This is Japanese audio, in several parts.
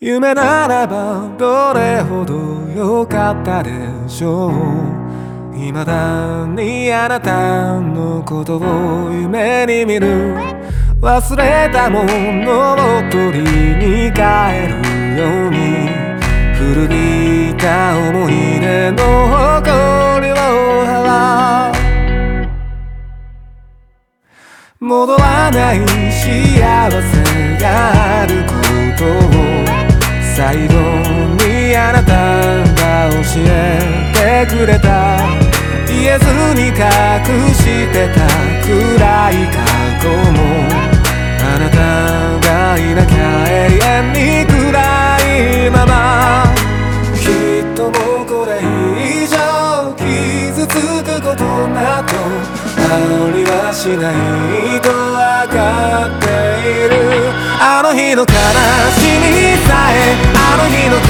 夢ならばどれほど良かったでしょう未だにあなたのことを夢に見る忘れたものを取りに帰るように古びた思い出の誇りを払う戻らない幸せがあることを最後にあなたが教えてくれた言えずに隠してた暗い過去もあなたがいなきゃ永遠に暗いままきっともうこれ以上傷つくことなどありはしないと分かっているあの日の悲しみさえあの日の苦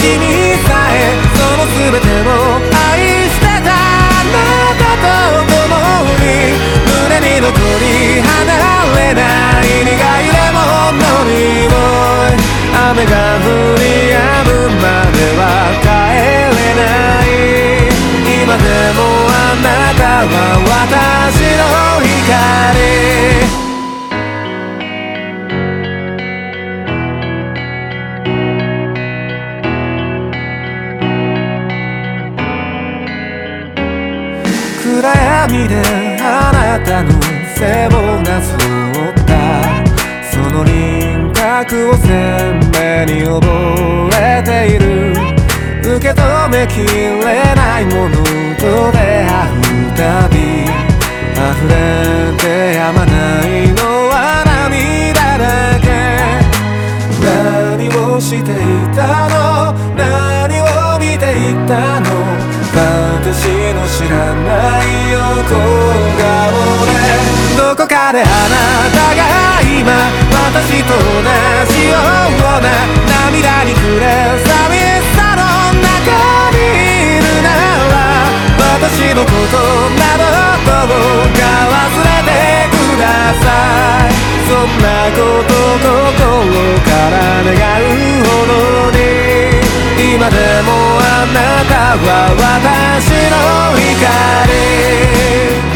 しみさえその全てを愛してたあなたと共に胸に残り離れない苦いレモンの匂い。雨が降り止むまでは帰れない。今でもあなたは私の光。暗闇であなたの背をなぞったその輪郭を鮮明に覚えている受け止めきれないものと出会う。たび溢れてやまないのは涙だけ。何をしていたの？知らない横顔でどこかであなたが今私と同じような涙に暮れ寂しさの中にいるなら私のことなどどうか忘れてくださいそんなこと心から願うほどに今でもなたは私の光。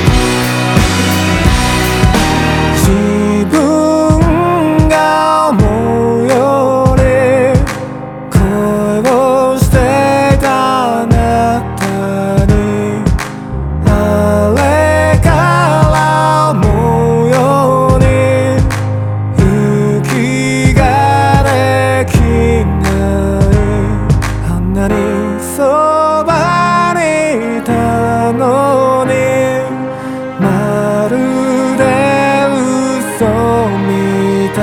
た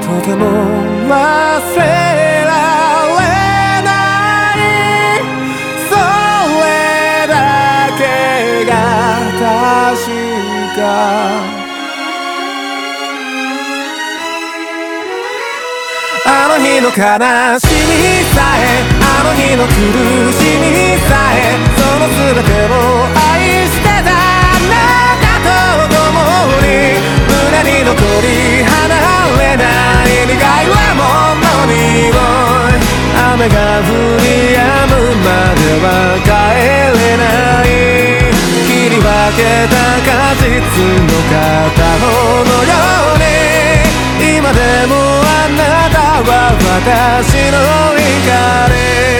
とても忘れられないそれだけが確か。あの日の悲しみさえあの日の苦しみさえその全ては帰れない切り分けた果実の片方のように今でもあなたは私の怒り